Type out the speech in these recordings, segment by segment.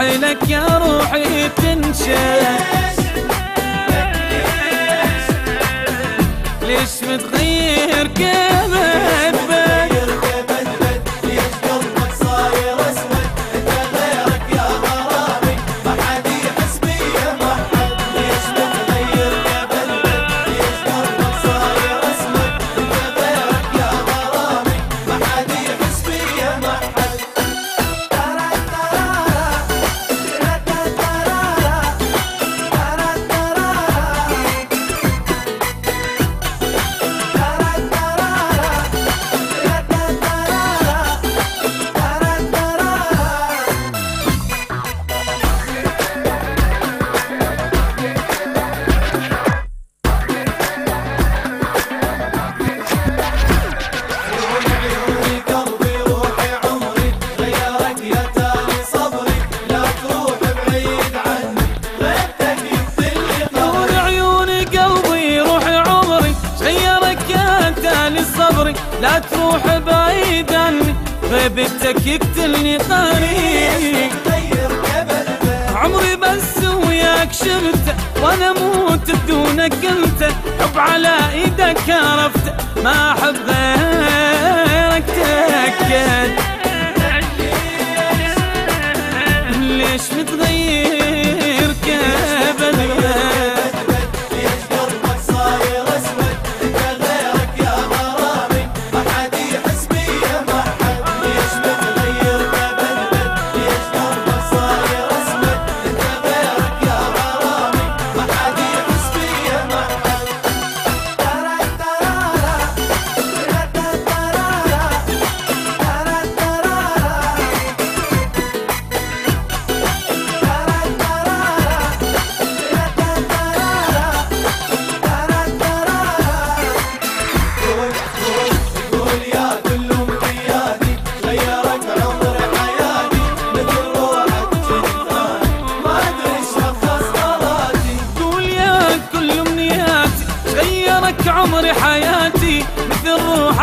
لك يا روحي تنشد ليش متغير كبد لا تروح بعيد عني غيبتك يقتلني قريب. عمري بس وياك شفت وأنا موت بدونك انت حب على إيدك عرفت ما أحب غيرك تأكد.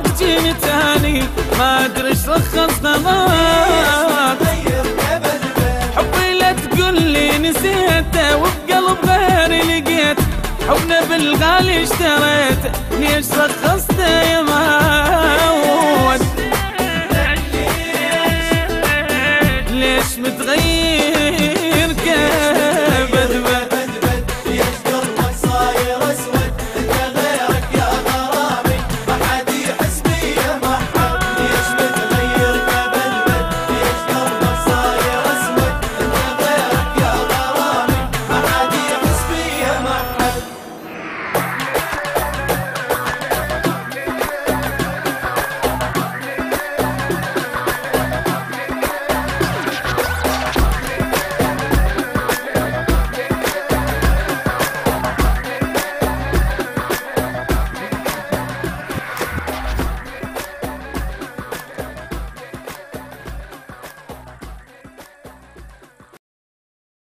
روحك جيني تاني ما أدري إيش رخص غلط حبي لا تقول لي نسيته وبقلب غيري لقيت. حبنا بالغالي اشتريته ليش رخصته يا ما